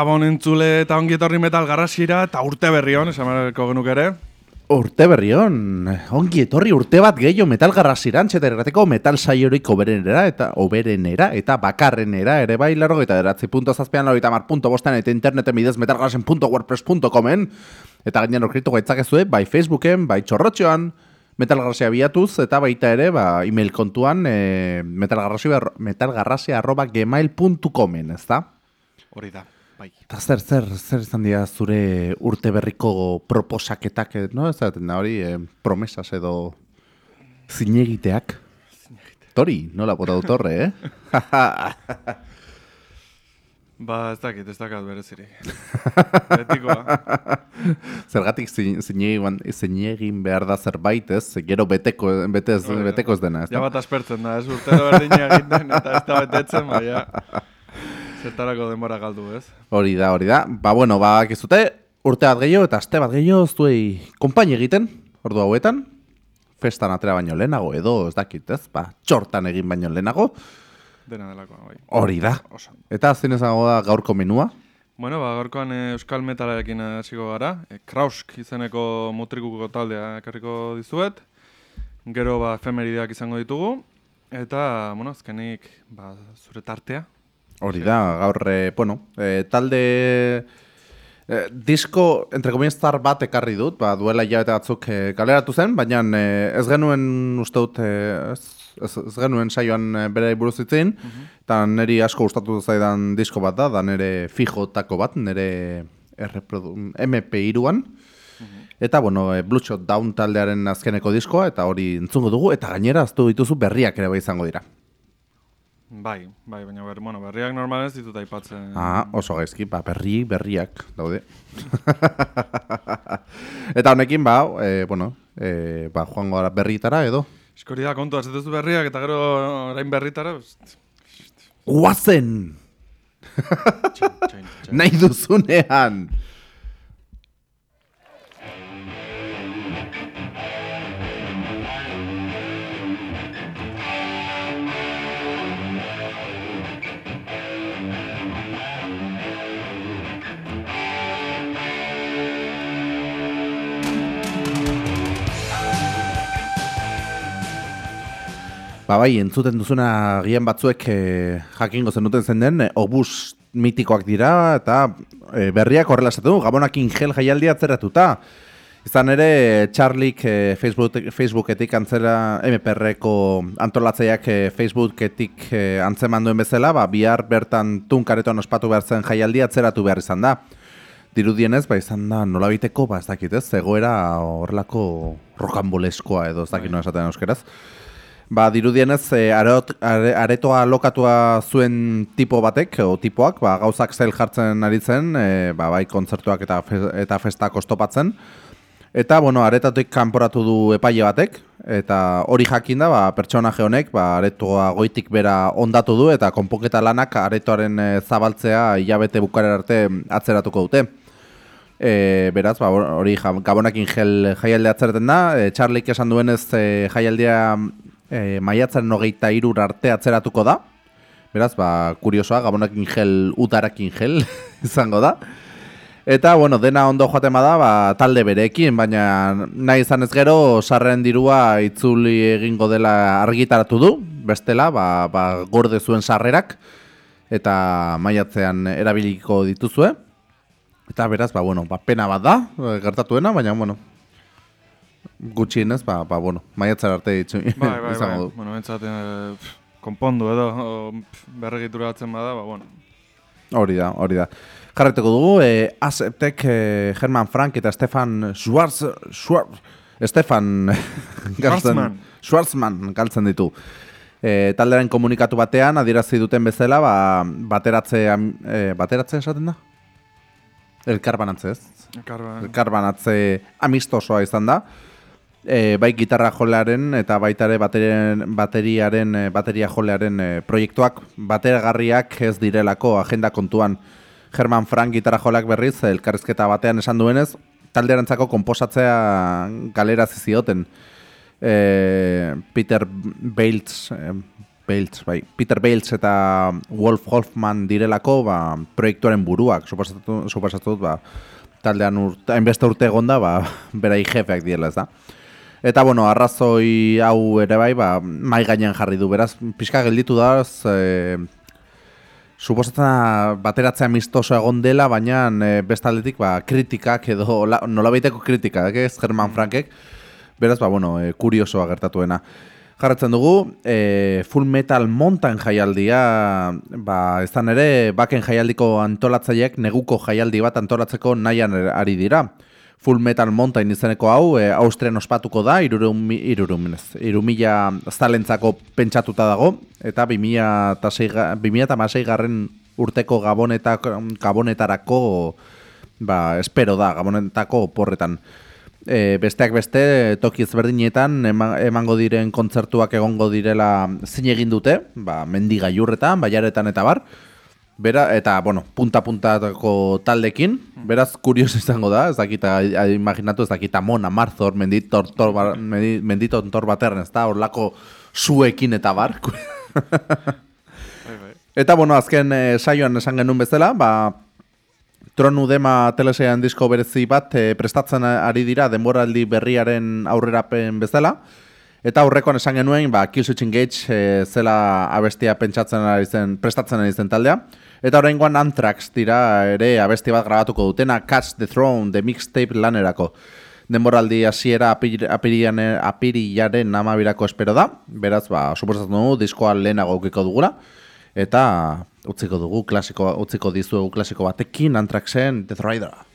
Gabon entzule eta ongi etorri metal garrasira eta urte berri hon, esan marako genuk ere. Urte berri hon, ongi etorri urte bat gehiago metal garrasiran, txeta errateko metal saiorik oberenera eta oberenera eta bakarrenera ere bai largo eta eratzi punto zazpian laro eta mar punto bostan eta interneten bidez metalgarrasen.wordpress.comen eta gainean okritu gaitzakezue bai Facebooken, bai txorrotxoan, metalgarrasia biatuz eta baita ere ba, email kontuan e, metalgarrasia, metalgarrasia arroba gmail.comen, ez da? Hori da. Bai. Eta zer, zer, zer izan dira zure urte berriko proposaketak, eh, no? Ez da, hori, eh, promesas edo zinegiteak. Tori, nola bota autorre, eh? ba, ez dakit, ez dakit berezirik. Betikoa. Zergatik zinegin behar da zerbait, ez? Gero beteko, betez, beteko ez dena, ez Ja bat aspertzen da, ez urtero berdina egiten eta ez da betetzen, baina... Zertarako denbora galdu, ez? Hori da, hori da. Ba, bueno, ba, kizute, urte bat gehiago eta aste bat gehiago zuei konpaini egiten, ordu hauetan. Festan atera baino lehenago edo, ez dakit, ez? Ba, txortan egin baino lehenago. Dena delako, bai. Hori da. Eta azten ezago da gaurko menua? Bueno, ba, gaurkoan eh, Euskal Metalarekin hasiko gara. E, Krausk izeneko mutrikuko taldea ekarriko dizuet. Gero, ba, efemerideak izango ditugu. Eta, bueno, azkenik, ba, zure tartea, Hori da, gaur, e, bueno, e, talde... E, disko, entre comillas, bat ekarri dut, ba, duela hilabete batzuk e, galeratu zen, baina e, ez genuen uste dut, e, ez, ez, ez, genuen saioan e, bere buruz itzin, mhm. eta uh niri asko gustatu zaidan disko bat da, da nire fijotako bat, nire MP iruan, mhm. Eta, bueno, e, Bloodshot Down taldearen azkeneko diskoa, eta hori entzungo dugu, eta gainera aztu dituzu berriak ere bai izango dira. Bai, bai, baina ber, bueno, berriak normal ez ditut aipatzen. Ah, oso gaizki, ba, berri, berriak, daude. eta honekin, ba, e, bueno, e, ba, joango gara berrietara, edo? Eskori da, kontu, azetezu berriak, eta gero orain berrietara. Guazen! Nahi duzunean! Ba bai, entzuten duzuna gian batzuek e, jakingo zenuten zen den, e, obus mitikoak dira, eta e, berriak horrela esaten du, gabonak ingel jaialdia atzeratuta. Izan ere, Charlik e, Facebook, Facebooketik antzera, MPR-eko antolatzeiak e, Facebooketik e, antzeman duen bezala, ba, bihar bertan tunkareton ospatu behar zen jaialdia atzeratu behar izan da. Dirudienez, ba, izan da nola biteko, ba, ez dakit ez, zegoera horrelako rokamboleskoa edo ez dakit nola esaten euskeraz. Ba, dirudienez, e, aretoa lokatua zuen tipo batek, o tipoak, ba, gauzak zel jartzen ari zen, e, ba, bai, kontzertuak eta, fe, eta festak ostopatzen. Eta, bueno, aretatik kanporatu du epaile batek, eta hori jakin da, ba, pertsonaje honek, ba, aretoa goitik bera ondatu du, eta konpoketa lanak aretoaren e, zabaltzea hilabete bukaren arte atzeratuko dute. E, beraz, ba, hori gabonakin gel jaialde atzereten da, e, Charlik esan duenez e, jaialdea e, maiatzaren hogeita irur arte atzeratuko da. Beraz, ba, kuriosoa, gabonakin gel, utarakin gel, izango da. Eta, bueno, dena ondo joaten bada, ba, talde berekin, baina nahi izan ez gero, sarren dirua itzuli egingo dela argitaratu du, bestela, ba, ba, gorde zuen sarrerak, eta maiatzean erabiliko dituzue. Eta beraz, ba, bueno, ba, pena bat da, gertatuena, baina, bueno, gutxienez, ba, ba, bueno, maiatzar arte ditu. Bai, bai, bai, bai. bueno, entzat, eh, konpondu edo, berregitura batzen bada, ba, bueno. Hori da, hori da. Jarreteko dugu, eh, Azeptek, eh, Herman Frank eta Stefan Schwarz, Schwarz, Stefan Schwarzman. Schwarzman galtzen ditu. E, taldearen komunikatu batean, adierazi duten bezala, ba, bateratze, e, bateratze esaten da? Elkarbanatze ez? Elkarbanatze amistosoa izan da e, bai gitarra jolearen eta baita ere bateriaren e, bateria jolearen e, proiektuak bateragarriak ez direlako agenda kontuan German Frank gitarra joleak berriz elkarrizketa batean esan duenez talderantzako komposatzea galerazi zioten. E, Peter Bales, e, Bales, bai, Peter Bales eta Wolf Hoffman direlako ba, proiektuaren buruak, suposatu dut, ba, taldean urte, hainbeste urte egonda, ba, berai jefeak diela, ez da. Eta, bueno, arrazoi hau ere bai, ba, mai gainean jarri du, beraz, pixka gelditu da, e, suposatzen bateratzea amistoso egon dela, baina e, bestaldetik ba, kritikak edo la, nola baiteko kritikak, ez German Frankek, beraz, ba, bueno, e, kuriosoa gertatuena. Jarretzen dugu, e, Full Metal Mountain jaialdia, ba, ez ere, baken jaialdiko antolatzaileek neguko jaialdi bat antolatzeko nahian ari dira. Full Metal Mountain izeneko hau, e, Austrian ospatuko da, irumila zalentzako pentsatuta dago, eta 2006 garren urteko gabonetarako, ba, espero da, gabonetako porretan. E, besteak beste, toki ezberdinetan, emango diren kontzertuak egongo direla zin egin dute, ba, mendigaiurretan, baiaretan eta bar, Bera, eta, bueno, punta-puntatako taldekin, beraz, kurios izango da, ez dakita, imaginatu, ez dakita, mona, marzor, menditor, tor, bar, menditor, tor baterren, ez da, orlako zuekin eta bar. Bai, bai. eta, bueno, azken eh, saioan esan genuen bezala, ba, tronu dema telesean disko berezi bat eh, prestatzen ari dira denboraldi berriaren aurrerapen bezala, Eta aurrekoan esan genuen, ba, Killswitch Engage e, zela abestia pentsatzen ari zen, prestatzen ari zen taldea. Eta oraingoan Anthrax dira ere abesti bat grabatuko dutena Catch the Throne, the mixtape lanerako. Denboraldi hasiera apirilaren namabirako espero da. Beraz, ba, suposatzen dugu, diskoa lehenago ukiko dugula. Eta utziko dugu, klasiko, utziko dizuegu klasiko batekin Anthraxen Death Rider.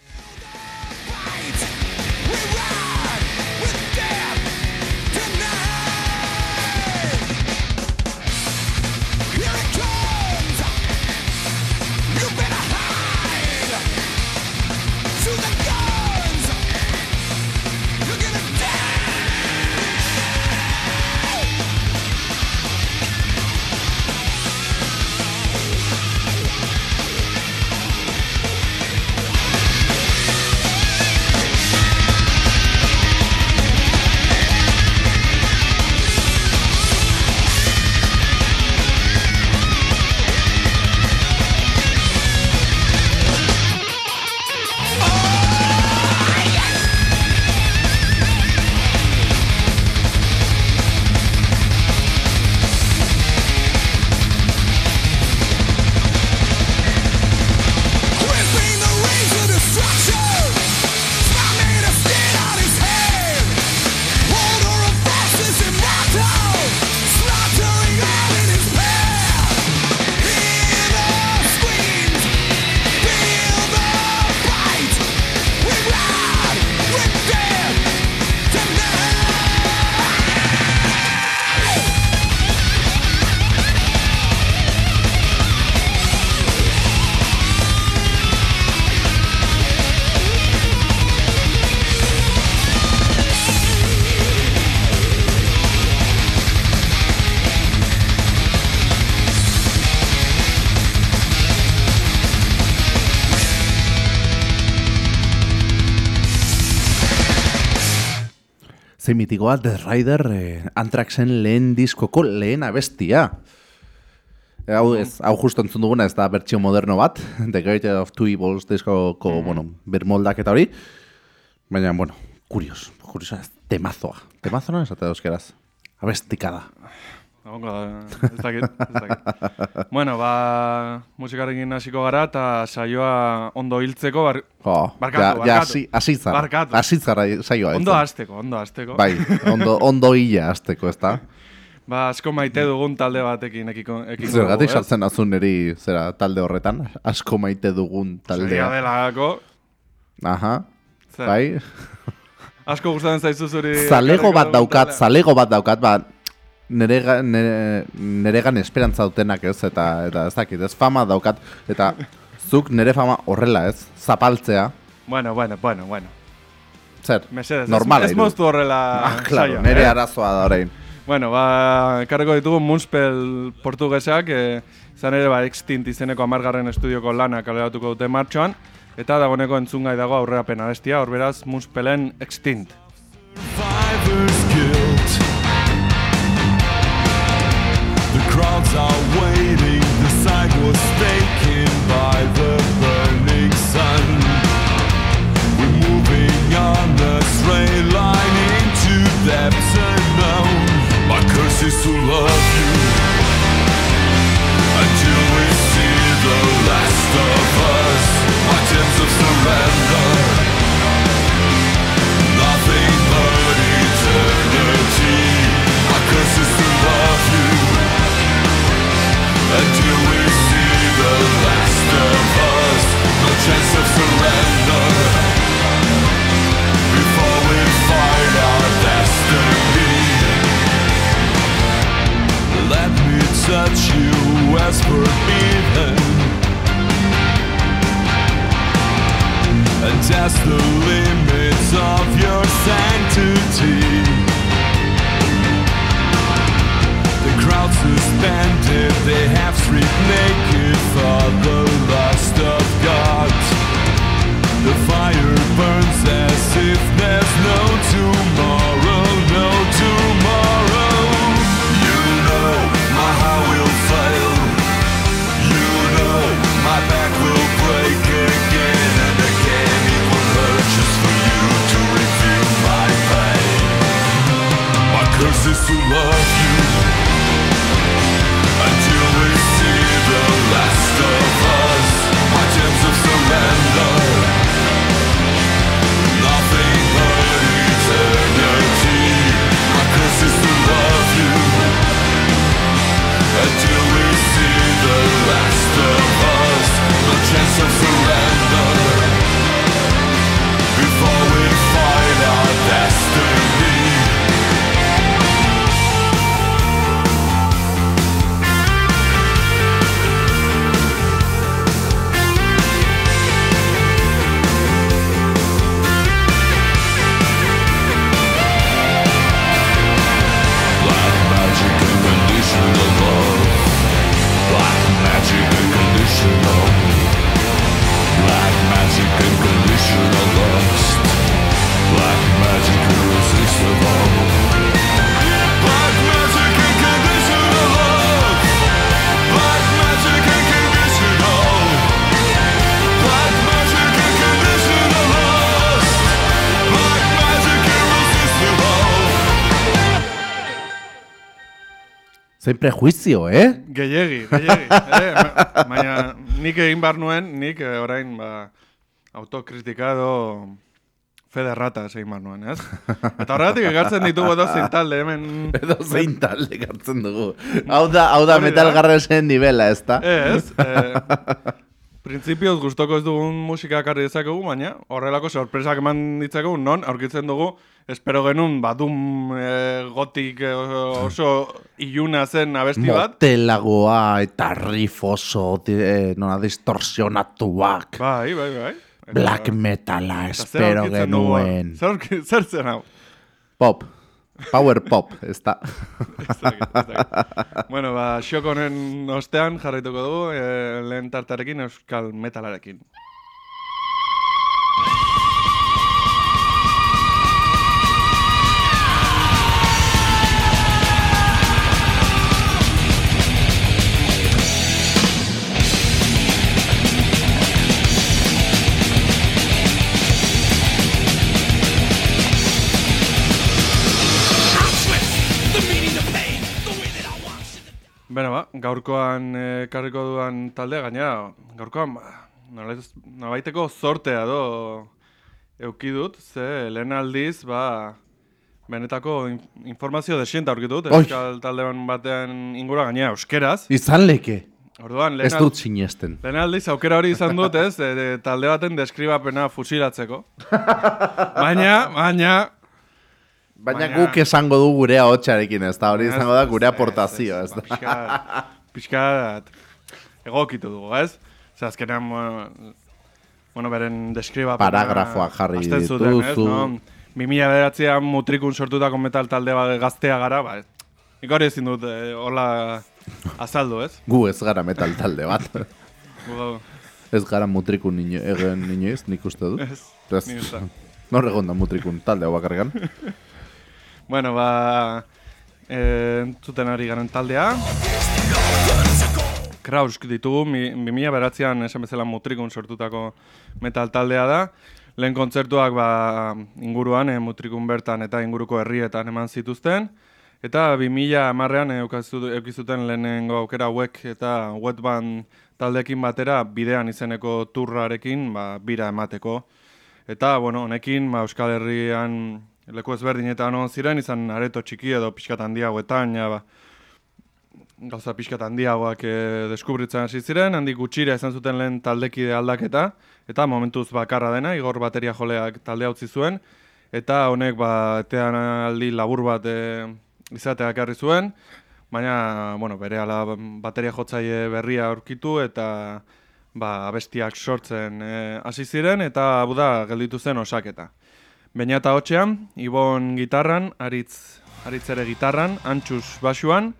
Mitikoa The Rider eh, Antraxen lehen diskoko lehen abestia. Hau, ez, hau justo entzun duguna ez da bertsio moderno bat, The Great of Two Evils diskoko, mm. bueno, bermoldak eta hori. Baina, bueno, kurios, kurios, temazoa. Temazoa, ez da euskeraz. Abestikada. Ongo da, ez dakit, ez dakit. bueno, ba, musikarekin hasiko gara eta saioa ondo hiltzeko bar, oh, barkatu, ja, barkatu. Ja, asitza, barkatu. Asitza saioa. Ondo hasteko, ondo hasteko. Bai, ondo, ondo hila hasteko, ez da? Ba, asko maite dugun talde batekin ekiko, ekiko Zer, gatik sartzen azun neri, zera, talde horretan? Asko maite dugun taldea. Zeria delako. Aha, Zer. bai. Asko gustatzen zaizu zuri... Zalego bat daukat, zalego bat daukat, bat nere, nere, nere gan esperantza dutenak ez, eta, eta ez dakit, ez fama daukat, eta zuk nere fama horrela ez, zapaltzea. Bueno, bueno, bueno, bueno. Zer, Mesedez, normala. Ez, ez moztu horrela ah, claro, nere eh? arazoa da horrein. Bueno, ba, karreko ditugu Munspel portugesak, e, zan ere ba, extint izeneko amargarren estudioko lana kaleratuko dute martxoan, Eta dagoneko entzungai dago aurrerapen abestia, hor beraz Muspelen Extinct. survivor's to love you until we see the last of us. Attempts of surrender. Nothing but eternity. My curse is to love you until touch you as forbidden. and test the limits of your sanctity. The crowd suspended, they have stripped naked for the lust of God. The fire burns as if there's no tomorrow, no tomorrow. Zein prejuizio, eh? Gehiegi, gehiegi. eh? Baina nik egin bar nuen, nik eh, orain ba, autokritika edo federrata egin bar nuen, ez? Eta horregatik egartzen ditugu edo zein talde hemen... Edo zein talde hartzen dugu. Hau da, hau da metal garresen nivela, ez da? Ez, eh, Printzipioz gustoko ez dugun musika ekarri dezakegu, baina horrelako sorpresak eman ditzakegu, non aurkitzen dugu, espero genuen badum eh, gotik eh, oso iluna zen abesti bat. Motelagoa eta riff oso eh, nola distorsionatuak. Bai, bai, bai. Eta- Black metala eta zer espero dugu, genuen. Zer, zer zen hau? Pop. Power pop, ez da. Bueno, ba, xok honen ostean jarraituko dugu, eh, lehen tartarekin euskal metalarekin. Gaurkoan eh, ekarriko duan taldea, gainera, gaurkoan, ba, nolabaiteko zortea do euki dut, ze lehen aldiz, ba, benetako in- informazio desienta aurkitu dut, euskal talde batean ingura gainera euskeraz. Izan leke. Orduan, lehen, Ez dut sinesten. lehen aldiz aukera hori izan dut, ez, e, de, talde baten deskribapena fusilatzeko. baina, baina, Baina Baina- guk esango du gure hotxarekin, ez da? Hori izango da Ez, gure ez, aportazio, ez ez, da? pixkat egokitu dugu, ez? Zer, azkenean, bueno, beren deskriba... Paragrafoak jarri dituzu. No? 2000 bederatzean mutrikun sortutako metal talde bat gaztea gara, ba, nik hori ezin dut, eh, hola azaldu, ez? Gu ez gara metal talde bat. Ez gara mutrikun ino, egen inoiz, nik uste dut. Ez, Ez, ni ez nor egon da mutrikun talde hau bakarrikan. Bueno, ba, e, entzuten ari garen taldea. Krausk ditugu, mi, 2000 beratzean esan bezala mutrikun sortutako metal taldea da. Lehen kontzertuak ba, inguruan, e, mutrikun bertan eta inguruko herrietan eman zituzten. Eta 2000 amarrean eukizuten lehenengo aukera hauek eta wetband taldekin batera bidean izeneko turrarekin ba, bira emateko. Eta, bueno, honekin ba, Euskal Herrian leku ezberdinetan on ziren, izan areto txiki edo pixkat handiagoetan, ja, ba, gauza pixkat handiagoak e, deskubritzen hasi ziren, handik gutxira izan zuten lehen taldekide aldaketa, eta momentuz bakarra dena, igor bateria joleak talde utzi zuen, eta honek ba, etean aldi labur bat e, izatea ekarri zuen, baina, bueno, bere ala bateria jotzaile berria aurkitu, eta ba, abestiak sortzen e, hasi ziren, eta hau da gelditu zen osaketa. Baina eta hotxean, Ibon gitarran, aritz, aritz ere gitarran, antxus basuan,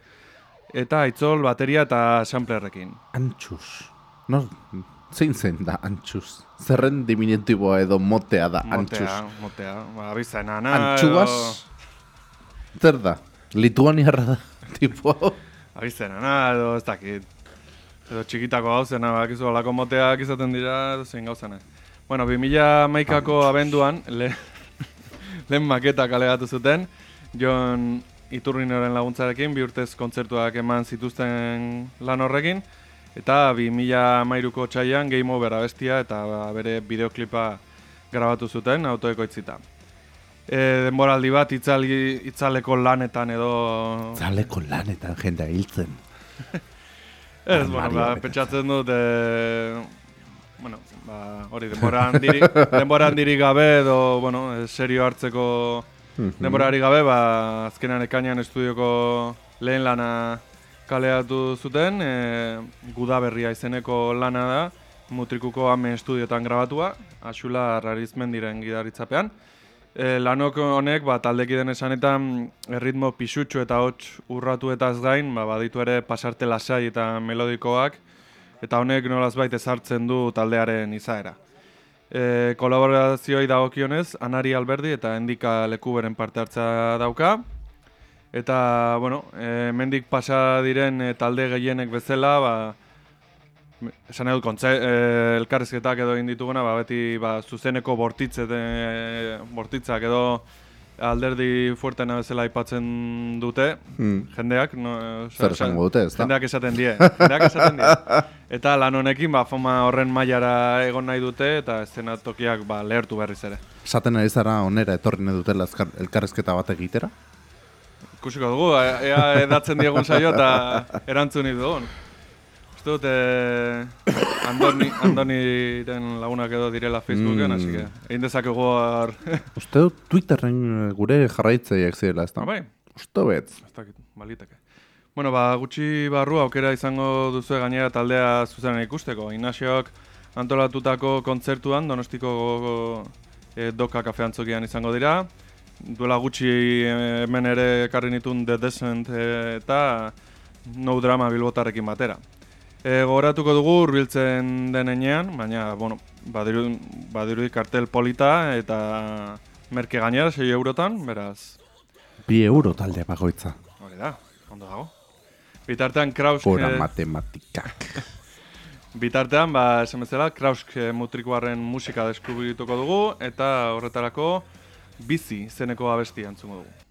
eta aitzol bateria eta samplerrekin. Antxus. No, zein zen da antxus? Zerren diminutiboa edo motea da antxus? Motea, motea, ba, abizena, na, Antxuaz? Zer da? Lituaniarra da, tipo? Abizena, na, edo ez dakit. Edo txikitako gauzena, bakizu olako moteak izaten dira, edo zein gauzena. Bueno, 2000 maikako abenduan, le, lehen maketa kalegatu zuten, Jon Iturrinoren laguntzarekin, bi urtez kontzertuak eman zituzten lan horrekin, eta 2000 mairuko txaian Game Over abestia eta bere bideoklipa grabatu zuten autoekoitzita. E, denboraldi bat itzali, itzaleko lanetan edo... Zaleko lanetan jendea hiltzen. Ez, bueno, ba, pentsatzen dut, e, bueno, ba, hori, denbora handiri, denbora handiri gabe edo, bueno, e, serio hartzeko denborari gabe, ba, azkenan ekainan estudioko lehen lana kaleatu zuten, e, gudaberria izeneko lana da, mutrikuko amen estudiotan grabatua, Axula Rarizmendiren gidaritzapean. E, lanok honek, ba, taldekiden esanetan, erritmo pisutxu eta hots urratuetaz gain, ba, baditu ere pasarte lasai eta melodikoak, eta honek nolazbait ezartzen du taldearen izaera. E, kolaborazioei dagokionez, Anari Alberdi eta Endika Lekuberen parte hartza dauka, eta, bueno, e, mendik pasa diren e, talde gehienek bezala, ba, esan edo kontze, e, elkarrizketak edo egin dituguna, ba, beti ba, zuzeneko bortitzet, e, bortitzak edo alderdi fuertena bezala aipatzen dute, Hmm. jendeak, no, Zer esango dute, ez da? Jendeak esaten die, jendeak esaten die. Eta lan honekin, ba, fama horren mailara egon nahi dute, eta eszenatokiak ba, lehertu berriz ere. Esaten ari zara onera etorri nahi dutela elkarrezketa bat egitera? Ikusiko dugu, ea edatzen diegun saio eta erantzuni dugun. Dut, eh, Andoni, Andoniren lagunak edo direla Facebooken, Mm. así que egin dezakegu hor... Uste dut Twitterren eh, gure jarraitzaileak zirela, ez da? Bai, Uste betz. ez dakit, baliteke. Bueno, ba, gutxi barru aukera izango duzu gainera taldea zuzenan ikusteko. Inaxiok antolatutako kontzertuan Donostiko e, Doka kafe antzokian izango dira. Duela gutxi eh, hemen ere ekarri nitun The Descent eh, eta No Drama Bilbotarrekin batera. E, gogoratuko dugu hurbiltzen denean, baina, bueno, badiru, badirudi kartel polita eta merke gainera 6 eurotan, beraz, Bi euro talde bagoitza. Hori da, ondo dago. Bitartean Krausk, Pura eh, matematikak. bitartean, ba, esan bezala, Krausk eh, mutrikoaren musika deskubrituko dugu, eta horretarako bizi zeneko abesti entzungo dugu.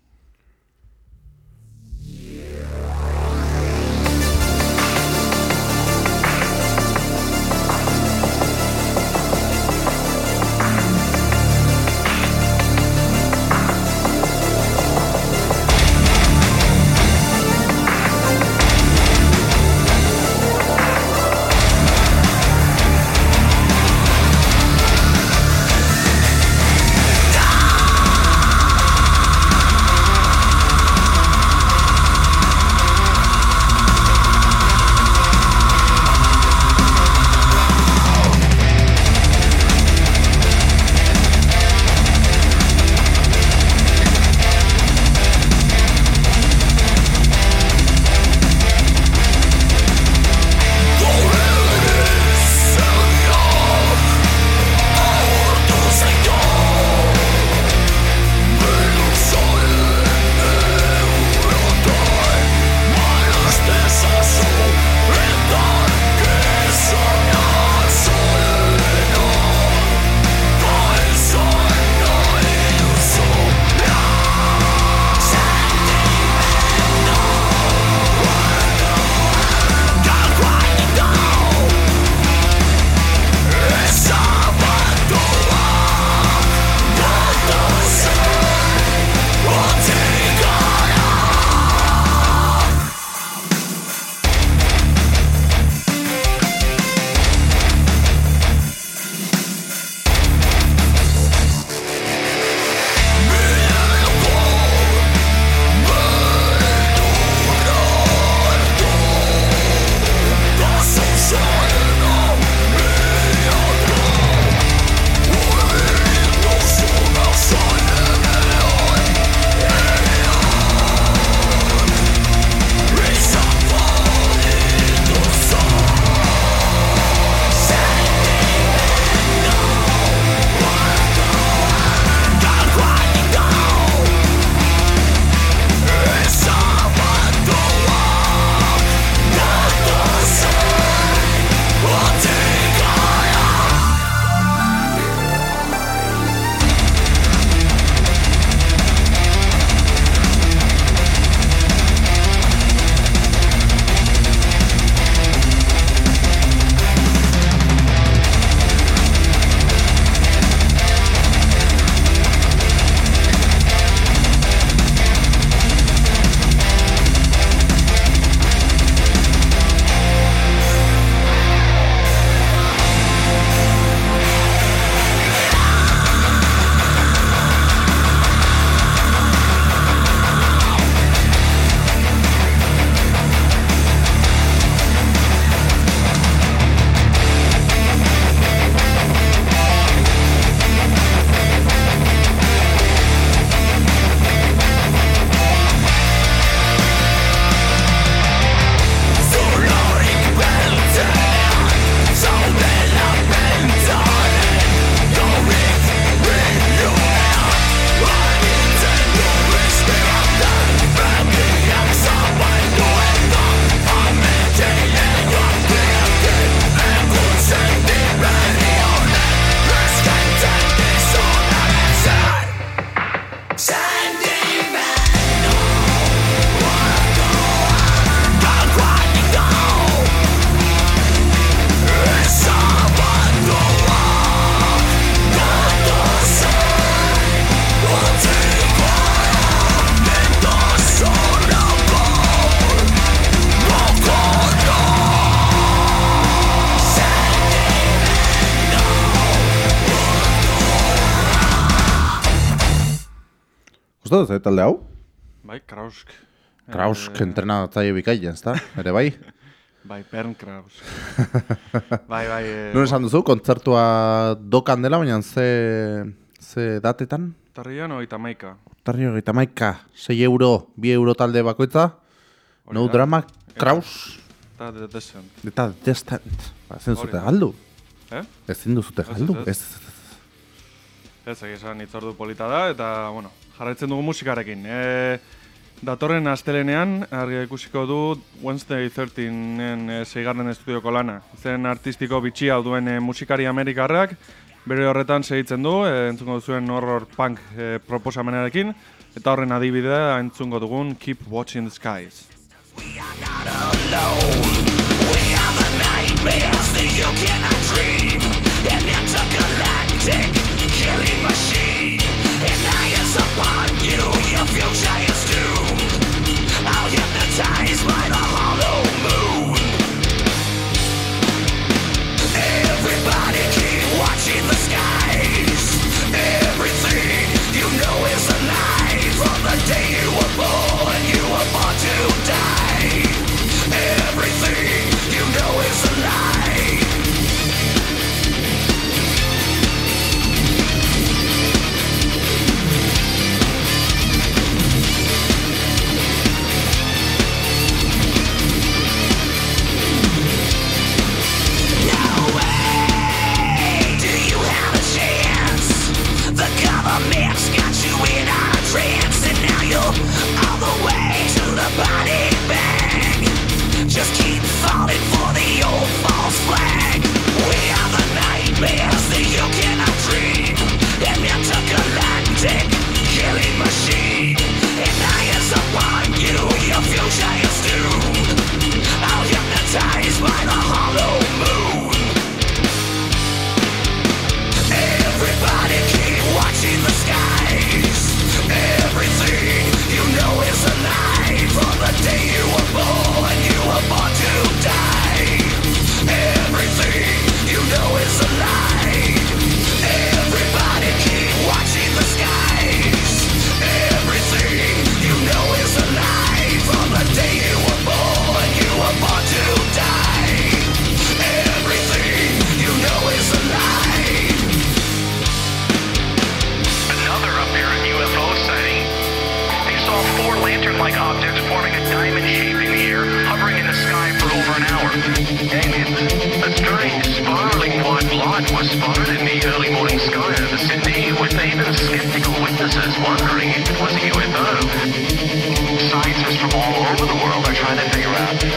Duzu, ze talde hau? Bai, Krausk. Krausk Eh, entrenatzaile bikaila, ez da? Ere bai? Bai, Bern Krausk. bai, bai. eh, Nun esan duzu, kontzertua dokan dela, baina ze, ze datetan? Tarrian oita maika. Tarri hogeita maika, 6 euro, 2 euro talde bakoitza. Hori No drama, Kraus, Eta The Descent. eta Destant. Ba, ezin zute galdu. Eh? Ezin duzute galdu. ez, ez. Ez, Ez, egia esan itzordu polita da, eta, bueno, jarraitzen dugu musikarekin. E, datorren astelenean, argi ikusiko du Wednesday 13-en e, seigarren estudioko lana. Zen artistiko bitxi hau duen e, musikari amerikarrak, bere horretan segitzen du, e, entzungo duzuen horror punk e, proposamenarekin, eta horren adibidea entzungo dugun Keep Watching the Skies. Baptized by the hollow mask.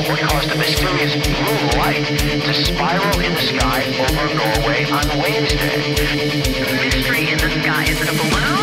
What caused a mysterious blue light to spiral in the sky over Norway on Wednesday. The mystery in the sky. Is it a balloon,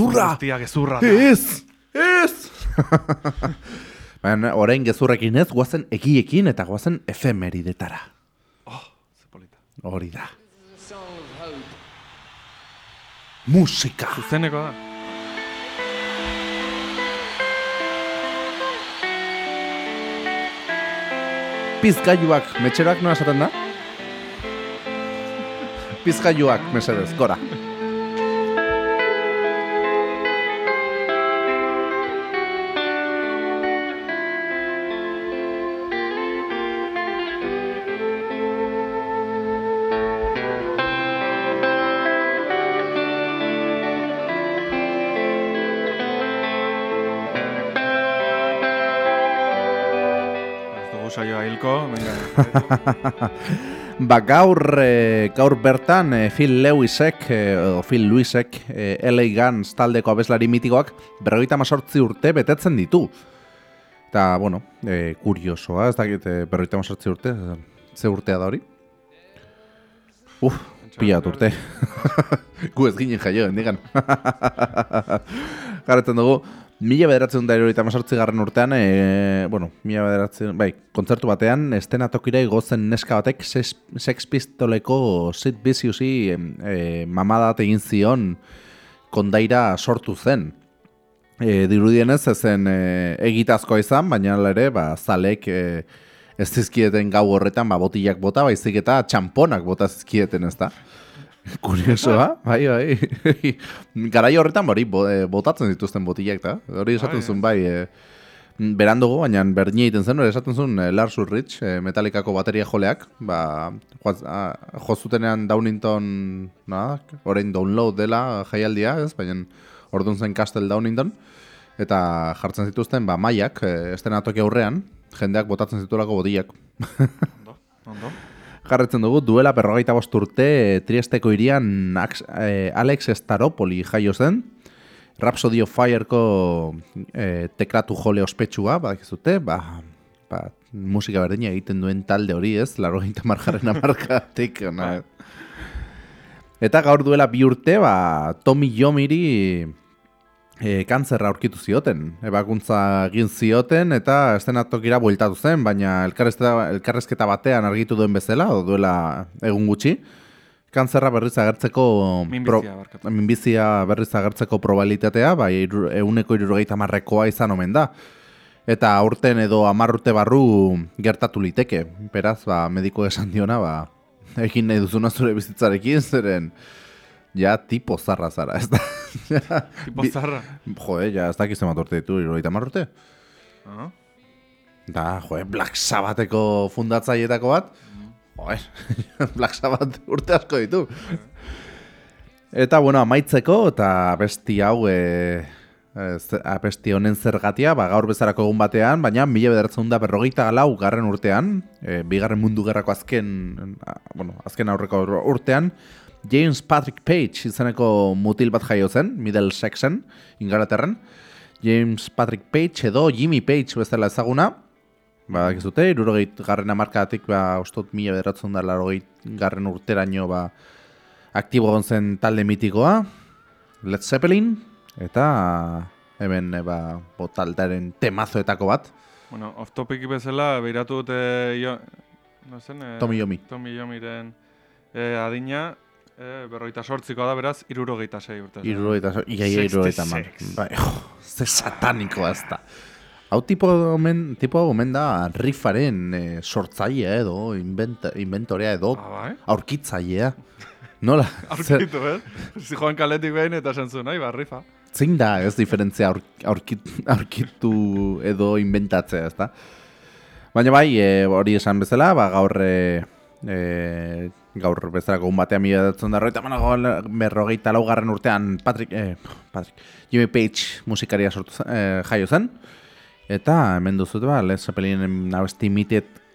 gezurra! Guztia gezurra da. Ez! Ez! Baina, orain gezurrekin ez, guazen egiekin eta guazen efemeridetara. Ze polita. Hori da. Musika! Zuzeneko da. Pizgailuak metxerak nola esaten da? pizgailuak, mesedez, gora. Baina... Ba, gaur, e, gaur bertan e, Phil Lewisek, e, o Phil Lewisek, e, LA Guns taldeko abeslari mitikoak berrogeita mazortzi urte betetzen ditu. Eta, bueno, e, kuriosoa, ez dakit e, berrogeita mazortzi urte, ze urtea da hori? Uf, pila urte. Gu ez ginen jaio, hendigan. Garretzen dugu, mila bederatzen da eroita garren urtean, e, bueno, mila bederatzen, bai, kontzertu batean, estena tokira igozen neska batek Sex, Sex Pistoleko Sid Viciousi e, mamadat egin zion kondaira sortu zen. E, dirudienez ezen e, egitazkoa izan, baina ere, ba, zalek e, ez zizkieten gau horretan, ba, botilak bota, baizik eta txamponak bota zizkieten, ez da? Kuriosoa, bai, bai. Garai horretan hori bo, e, botatzen dituzten botilak da. Hori esaten Bai, zuen bai, e, berandugu, baina berdina egiten zen, hori esaten zuen e, Lars Ulrich, e, Metallicako bateria joleak, ba, joaz, a, jozutenean Downington, na, orain download dela jaialdia, ez, baina orduan zen Castle Downington, eta jartzen zituzten, ba, maiak, e, estenatoki aurrean, jendeak botatzen zituelako botilak. Ondo, ondo. Jarretzen dugu, duela berrogeita bost urte eh, Triesteko irian eh, Alex Staropoli jaio zen. Rhapsody of Fireko eh, teklatu jole ospetsua, badakizute, ba, ba, musika berdina egiten duen talde hori ez, laro gehieta marjaren amarkatik. Eta gaur duela bi urte, ba, Tommy Jomiri e, kantzerra aurkitu zioten. Ebakuntza egin zioten eta estenatokira bueltatu zen, baina elkarrezketa, elkarrezketa batean argitu duen bezala, o duela egun gutxi, kantzerra berriz agertzeko... Minbizia, minbizia berriz agertzeko probabilitatea, bai, euneko irurogeita marrekoa izan omen da. Eta aurten edo hamar urte barru gertatu liteke. Beraz, ba, mediko esan diona, ba, egin nahi duzuna zure bizitzarekin, zeren ja tipo zarra zara, ez da? Tipo Bi- zarra. Jo, ja, ez dakiz zenbat urte ditu, irurogeita hamar urte? Ah, Da, jo, Black Sabbatheko fundatzaietako bat. Jo, Black Sabbath urte asko ditu. Eta, bueno, amaitzeko, eta besti hau, e, abesti honen zergatia, ba, gaur bezarako egun batean, baina mila bederatzen da berrogeita galau garren urtean, e, bigarren mundu gerrako azken, a, bueno, azken aurreko urtean, James Patrick Page izeneko mutil bat jaio zen, Middlesexen, Ingalaterran. James Patrick Page edo Jimmy Page bezala ezaguna, ba, dakizute, irurogeit garren amarkatik, ba, ostot mila bederatzen da larogeit garren urteraino, ba, aktibo zen talde mitikoa, Led Zeppelin, eta hemen, ba, bo, taldearen temazoetako bat, Bueno, off topic bezala, behiratu dute, jo, no zen, eh, Tommy Yomi. Tommy Yomiren eh, adina, eh, berroita sortzikoa da, beraz, irurogeita sei urte. Irurogeita, so- iaia irurogeita man. 66. Bai, jo, ze satanikoa ez da. Hau tipo omen, tipo hau omen da rifaren e, sortzailea edo, inventa, inventorea edo, Ah, bai? aurkitzailea. Nola? Aurkitu, eh? Si joan kaletik behin eta zuen, nahi, barrifa. Zein da ez diferentzia aur, aurkit, aurkitu edo inventatzea, ez da? Baina bai, e, hori esan bezala, ba, gaur e, e, gaur bezalako un batean mila datzen da roita, berrogeita laugarren urtean Patrick, e, Patrick, Jimmy Page musikaria sortu zen, e, jaio zen, eta hemen duzute ba, Led Zeppelinen abesti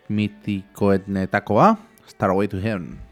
mitikoetnetakoa, Starway to Heaven.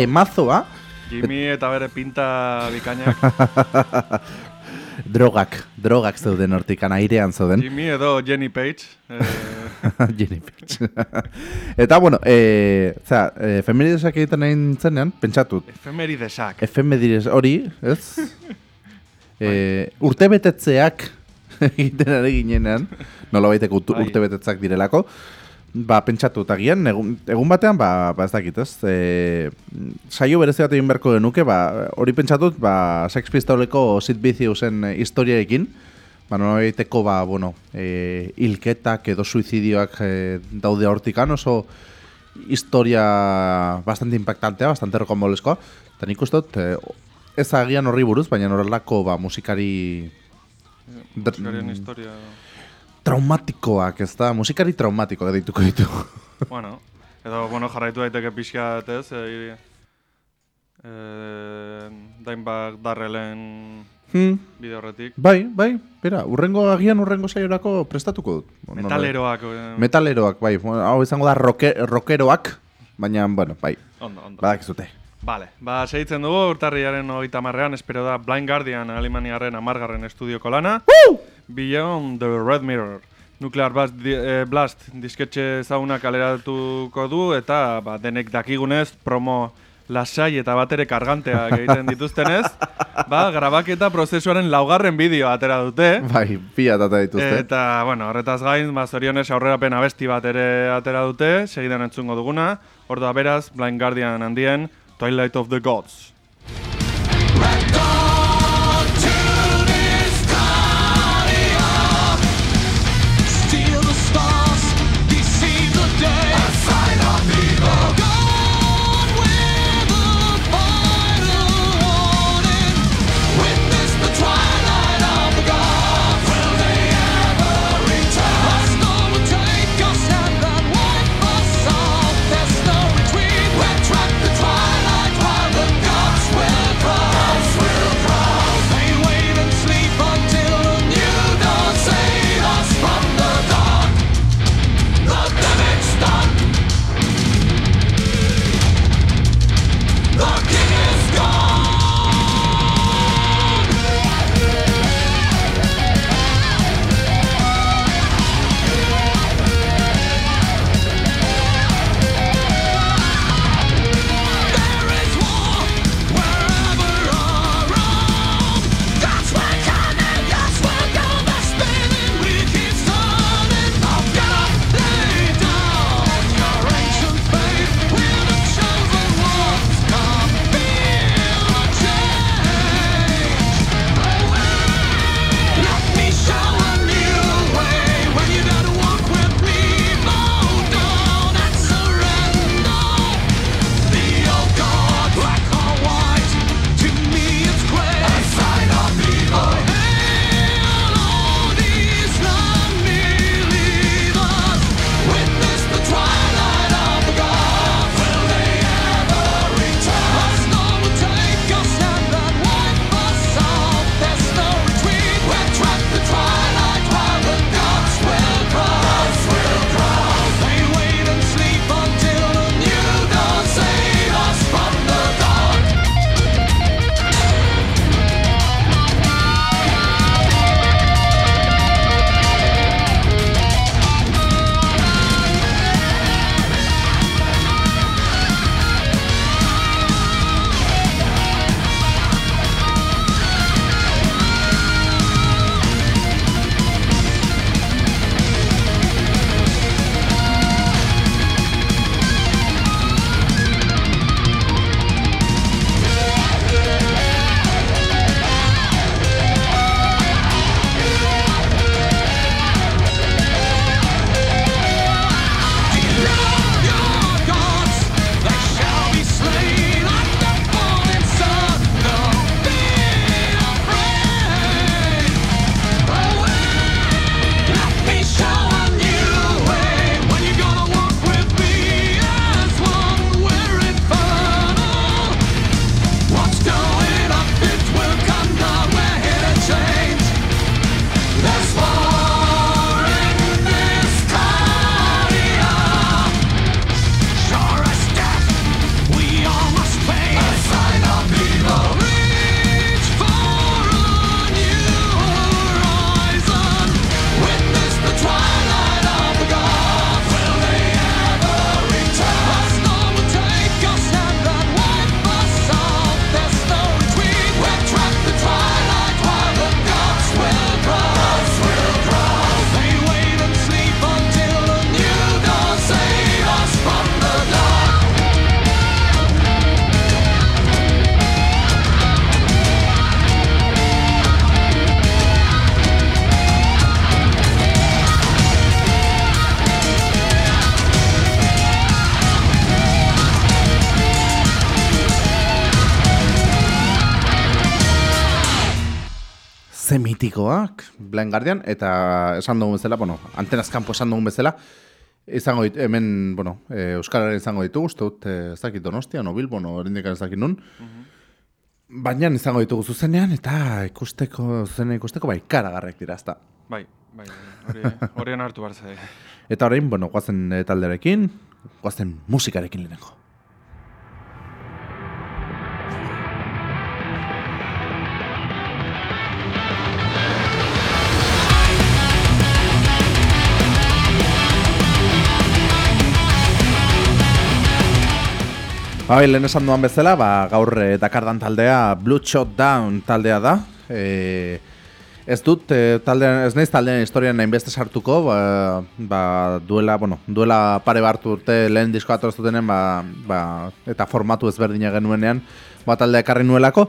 Temazoa. Jimmy eta bere pinta bikainak. Drogak, drogak zeuden hortikan, airean zeuden. Jimmy edo Jenny Page. Eh, Jenny Page. Eta, bueno, e, zera, e, feminidesak egiten nahi nintzenean, pentsatut, efemeridesak. efemerides hori, ez? e, urte betetzeak egiten ari ginenean, nola baiteko Bai. urte betetzeak direlako, ba, pentsatu, eta gian, egun, egun batean, ba, ba ez dakit, ez? E, saio berezi bat egin beharko genuke, ba, hori pentsatut, ba, Sex Pistoleko Sid Viciousen historiarekin, ba, nola baiteko, ba, bueno, e, hilketak edo suizidioak e, daude hortikan, oso historia bastante impactantea, bastante rokomboleskoa, eta nik uste dut, e, ez agian horri buruz, baina horrelako ba, musikari Euskarien historia. Traumatikoak, ez da, musikari traumatikoak dituko ditu. bueno, edo, bueno, jarraitu daiteke pixka bat ez, e, e, Dimebag Darrellen hmm. bide horretik. Bai, bai, bera, urrengo agian urrengo saiorako prestatuko dut. Bueno, Metaleroak. eh, Metaleroak, bai, hau izango da roke, rockeroak, baina, bueno, bai, Ondo, ondo. badakizute. Vale, ba, segitzen dugu, urtarriaren hogeita marrean, espero da Blind Guardian Alemaniarren amargarren estudioko lana. Beyond the Red Mirror. Nuclear Blast, di, eh, Blast disketxe zauna kaleratuko du, eta ba, denek dakigunez, promo lasai eta batere karganteak egiten dituztenez, ba, grabaketa prozesuaren laugarren bideo atera dute. Bai, pila data dituzte. Eta, bueno, horretaz gain, ba, zorionez aurrerapen abesti bat ere atera dute, segidan entzungo duguna. Hor da beraz, Blind Guardian handien, Twilight of the Gods. Steal ze mitikoak, Blind Guardian, eta esan dugun bezala, bueno, antenaz kanpo esan dugun bezala, izango dit, hemen, bueno, e, Euskararen izango ditugu, uste dut, e, ez dakit Donostia, no Bilbo, no ez dakit nun, baina izango ditugu zuzenean, eta ikusteko, zuzenean ikusteko, bai, karagarrek dira, ezta. Bai, bai, hori, horien hartu behar. Eta orain, bueno, guazen e, talderekin, guazen musikarekin lehenengo. Bai, lehen esan duan bezala, ba, gaur e, Dakardan taldea Bloodshot Down taldea da. E, ez dut, e, taldean, ez naiz taldean historian nahin beste sartuko, ba, ba, duela, bueno, duela pare bartu urte lehen diskoa atorez dutenen, ba, ba, eta formatu ezberdina genuenean, ba, taldea ekarri nuelako.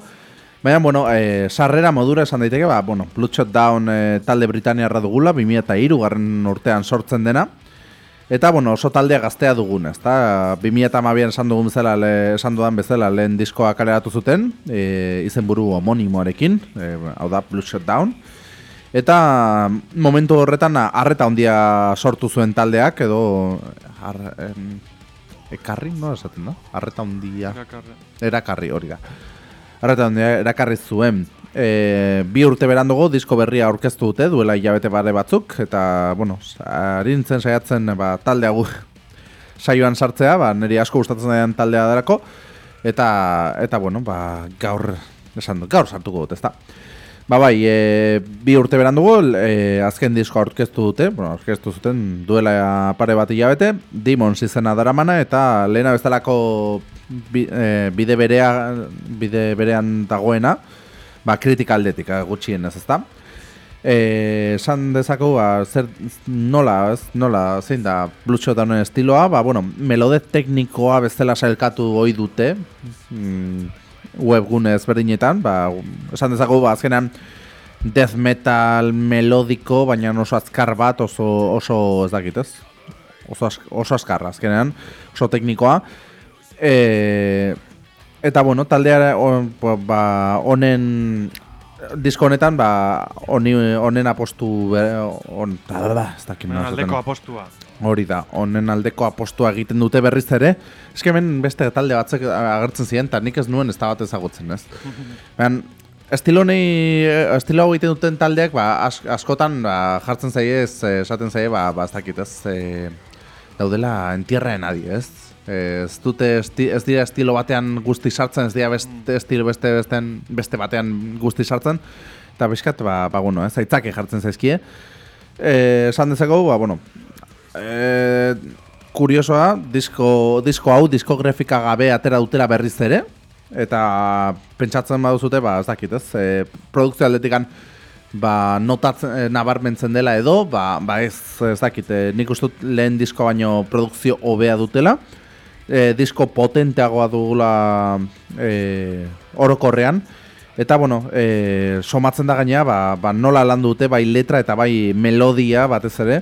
Baina, bueno, e, sarrera modura esan daiteke, ba, bueno, Bloodshot Down e, talde Britaniarra dugula, 2003 garren urtean sortzen dena. Eta, bueno, oso taldea gaztea dugun, ezta? 2008an esan dugun bezala, le, esan dudan bezala, lehen diskoa kaleratu zuten, e, izenburu homonimoarekin, e, hau da, Bloodshot Down. Eta momentu horretan harreta handia sortu zuen taldeak, edo... Ar, em, ekarri, no esaten da? Harreta handia... Erakarri, hori da. Harreta handia erakarri zuen. E, bi urte berandugu disko berria aurkeztu dute, duela hilabete bare batzuk, eta, bueno, harintzen saiatzen ba, talde agu saioan sartzea, ba, niri asko gustatzen den taldea darako, eta, eta bueno, ba, gaur, esan dut, gaur sartuko dut, ezta. Ba bai, e, bi urte berandugu, e, azken disko aurkeztu dute, bueno, aurkeztu zuten duela pare bat hilabete, Demons izena daramana, eta lehena bezalako bi, e, bide, berea, bide berean dagoena, ba, kritika aldetik, eh, gutxien ez ezta. Eh, esan dezako, ba, zer, nola, ez, nola, zein da, Bloodshot honen estiloa, ba, bueno, melode teknikoa bezala sailkatu ohi dute, mm, webgune ezberdinetan, ba, esan dezako, ba, azkenean, death metal melodiko, baina oso azkar bat, oso, oso ez dakit, ez? Oso, oso azkarra, azkenean, oso teknikoa. E, eta, bueno, taldea on, ba, honen disko honetan, ba, honi, honen apostu, on, da, ez dakit aldeko apostua. Hori da, honen aldeko apostua egiten dute berriz ere. Ez hemen beste talde batzuk agertzen ziren, eta nik ez nuen ez da bat ezagutzen, ez? Baina, estilo honi, estilo hau egiten duten taldeak, ba, as, askotan ba, jartzen zaie, eh, esaten zaie, ba, ba ez dakit, ez, e, daudela entierra nadie, ez? Eh, Ez dute, esti, ez dira estilo batean guzti sartzen, ez dira beste estilo beste, besten, beste batean guzti sartzen, eta bizkat, ba, ba, bueno, ez, aitzake jartzen zaizkie. Eh, esan dezakegu, ba, bueno, e, kuriosoa, disko, disko hau, diskografika gabe atera dutela berriz ere, eta pentsatzen baduzute, ba, ez dakit, ez, e, produkzio aldetikan, ba, notatzen, e, nabarmentzen dela edo, ba, ba ez, ez dakit, e, nik uste dut lehen disko baino produkzio hobea dutela, e, disko potenteagoa dugula e, orokorrean, Eta, bueno, e, somatzen da gaina, ba, ba, nola landu dute, bai letra eta bai melodia batez ere,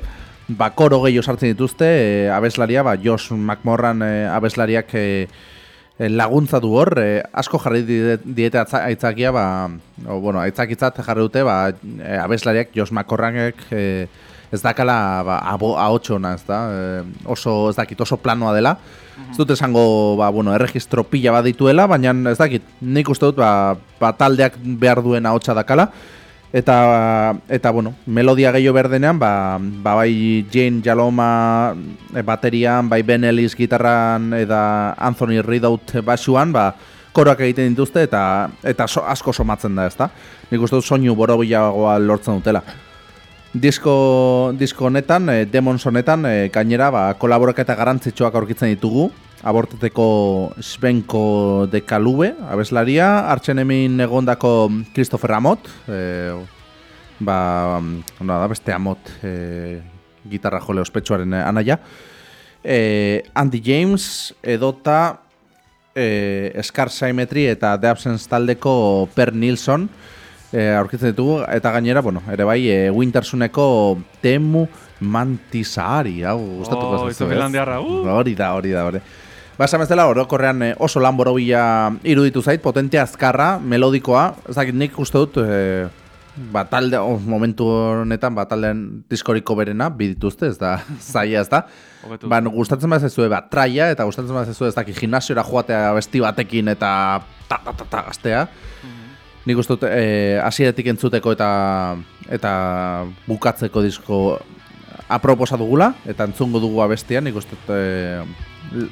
ba, koro gehiago sartzen dituzte, e, abeslaria, ba, Josh McMorran e, abeslariak e, e, laguntza du hor, e, asko jarri die- diete aitzakia, ba, o, bueno, aitzakitzat jarri dute, ba, e, abeslariak Josh McMorranek e, ez dakala ba, abo, ahotxona, ez da, e, oso, ez dakit, oso planoa dela, Ez dut esango, ba, bueno, erregistro pila bat dituela, baina ez dakit, nik uste dut, ba, ba taldeak behar duen ahotsa dakala, eta, eta bueno, melodia gehiago berdenean, ba, ba bai Jane Jaloma e, baterian, bai Ben Ellis gitarran, eta Anthony Ridout basuan, ba, koroak egiten dituzte, eta, eta so, asko somatzen da, ezta? Nik uste dut soinu borobilagoa lortzen dutela. Disko, disko honetan, e, Demons honetan, e, gainera, ba, kolaboraketa garantzitsuak aurkitzen ditugu. Aborteteko Svenko de Kalube, abeslaria, hartzen hemen egondako Christopher Amot, e, ba, no, da beste Amot e, gitarra jole ospetsuaren eh, anaia. E, Andy James, edota e, Scar Symmetry eta The Absence taldeko Per Nilsson, e, aurkitzen ditugu, eta gainera, bueno, ere bai, e, Wintersuneko Temu Mantisari, hau, gustatuko Oh, zaizu, izu ez? uh! Hori da, hori da, hori. Ba, esan bezala, orokorrean eh, oso lan borobila iruditu zait, potentea azkarra, melodikoa, ez dakit nik uste dut, e, ba, talde, oh, momentu honetan, ba, taldean diskoriko berena, bidituzte, ez da, zaila, ez da. Ba, gustatzen bat zezue, ba, traia, eta gustatzen bat zezue, ez daki, gimnasiora joatea besti batekin, eta ta, ta, ta, ta, gaztea. Nik uste dut, eh, hasieratik entzuteko eta eta bukatzeko disko aproposa dugula, eta entzungo dugu abestia, nik uste dut, l-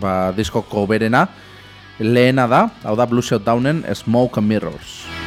ba, diskoko berena, lehena da, hau da Blue Shot Downen Smoke and Mirrors.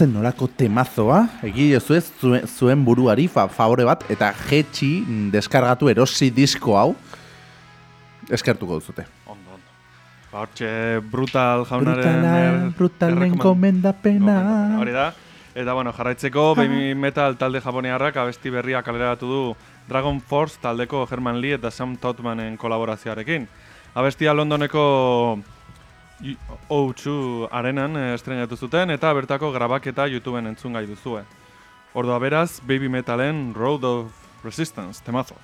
Azten nolako temazoa, egi ez zuen, zuen buruari fa, favore bat, eta jetxi mm, deskargatu erosi disko hau, eskertuko duzute. Ondo, ondo. Ba, hortxe brutal jaunaren... Brutala, er- brutalen. Gomendapena, Hori da. Eta, bueno, jarraitzeko, baby metal talde japoniarrak abesti berria kaleratu du Dragon Force taldeko Herman Lee eta Sam Totmanen kolaborazioarekin. Abestia Londoneko O2 arenan eh, estrenatu zuten eta bertako grabaketa YouTubeen entzun gai duzue. Ordua beraz, Baby Metalen Road of Resistance, temazo.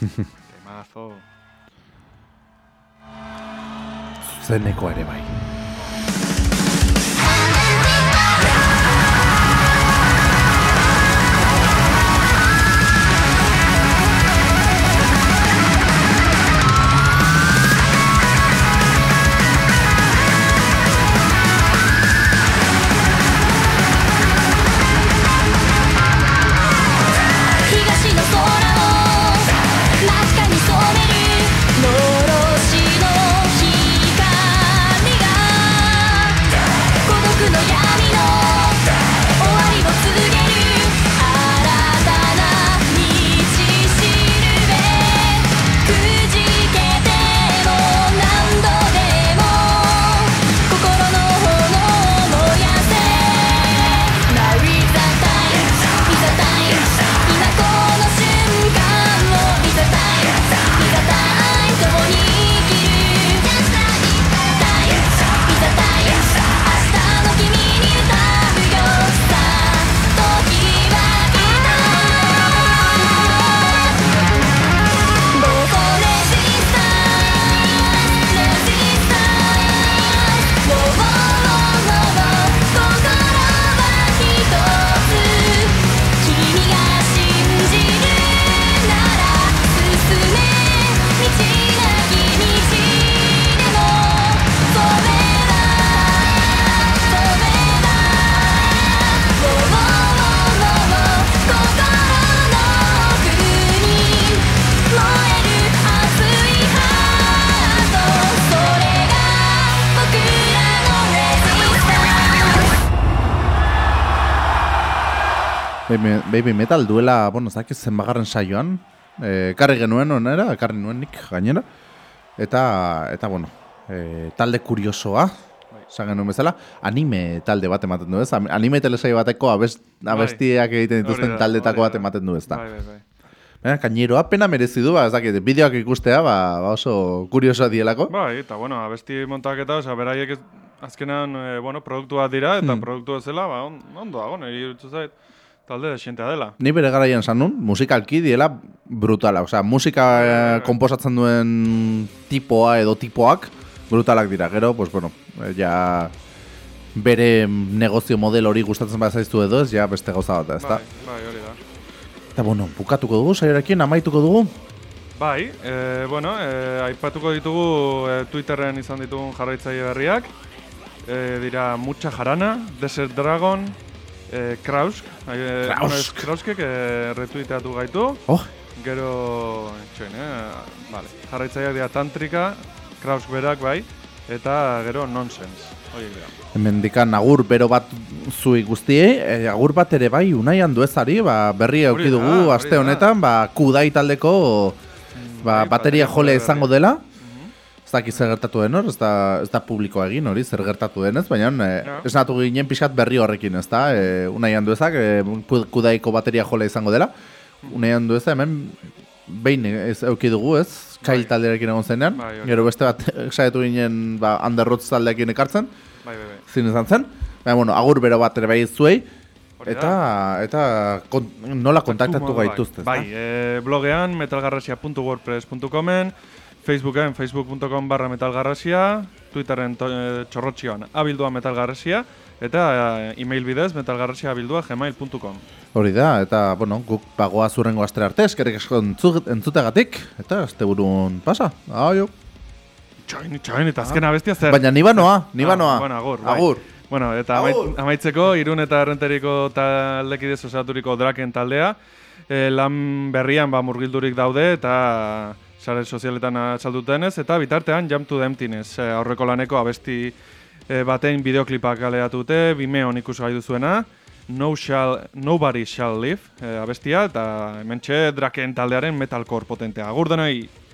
temazo. Zuzeneko ere bai.「Baby, Metal duela, bueno, zakit zenbagarren saioan, e, karri genuen onera, karri nuen nik gainera, eta, eta bueno, e, talde kuriosoa, esan genuen bezala, anime talde bat ematen du ez, anime telesaio bateko abest, abestiak egiten dituzten taldetako bat ematen du ez da. Bai, bai, bai. Kaineroa pena merezi du, ba, ez dakit, bideoak ikustea, ba, ba oso kuriosoa dielako. Bai, eta bueno, abesti montaketa, osea, beraiek ez, azkenean, e, bueno, produktu bat dira, eta produktu bezala, ba, on, ondo dago, niri zait, talde desientea dela. Ni bere garaian esan nun, musikalki diela brutala. Osea, musika eh, komposatzen duen tipoa edo tipoak brutalak dira. Gero, pues bueno, eh, ja bere negozio model hori gustatzen bazaiztu edo ez, ja beste gauza bat da, ezta? Bai, bai, hori da. Eta bueno, bukatuko dugu, saiorekin amaituko dugu. Bai, e, bueno, e, aipatuko ditugu e, Twitterren izan ditugun jarraitzaile berriak. E, dira Mucha Jarana, Desert Dragon, e, Krausk. E, Krausk. Krauskek e, retuiteatu gaitu. Oh, Gero, txoin, eh? Vale. Jarraitzaileak dira Tantrika, Krausk berak bai, eta gero Nonsense. Hemen dikan agur bero bat zui guztiei, e, agur bat ere bai unaian duezari, ba, berri Hori euki da, dugu hori aste honetan, ba, kudai taldeko ba, bai, bateria jole izango dela. Ez dakit zer gertatu den hor, ez da, ez da publikoa egin hori, zer gertatu denez, baina e, Ja. esnatu ginen pixat berri horrekin, ez da, e, unaian duezak, e, ku- kudaiko bateria jole izango dela. Unaian dueza hemen, behin ez euki dugu, ez, kail Bai. talderekin egon zenean, Bai, gero beste bat saiatu ginen ba, underrotz taldeekin ekartzen, Bai, bai, bai. zin izan zen, baina, bueno, agur bero bat ere bai zuei, eta, eta kon, nola kontaktatu modu, gaituzte, Bai, e, blogean metalgarrasia.wordpress.comen, Facebooken facebook.com barra metalgarrasia, Twitterren e, txorrotxioan abildua metalgarrasia, eta e, email bidez metalgarrasia abildua gmail.com. Hori da, eta, bueno, guk pagoa zurrengo astre arte, eskerrik asko entzu- entzutegatik, eta azte burun pasa, aio. Txoin, txoin, eta azken abestia zer? Baina ni banoa, ni Ah, banoa. bueno, agur, bai. Agur. Bueno, eta Agur. amaitzeko, irun eta errenteriko taldekidez osaturiko draken taldea, e, lan berrian ba, murgildurik daude eta sare sozialetan azaldutenez, eta bitartean Jump to the Emptiness, e, aurreko laneko abesti e, batein bideoklipak galeatu dute, Vimeon ikusgai duzuena, no shall, Nobody Shall Live e, abestia, eta hementxe draken taldearen metalcore potentea. Agur denoi!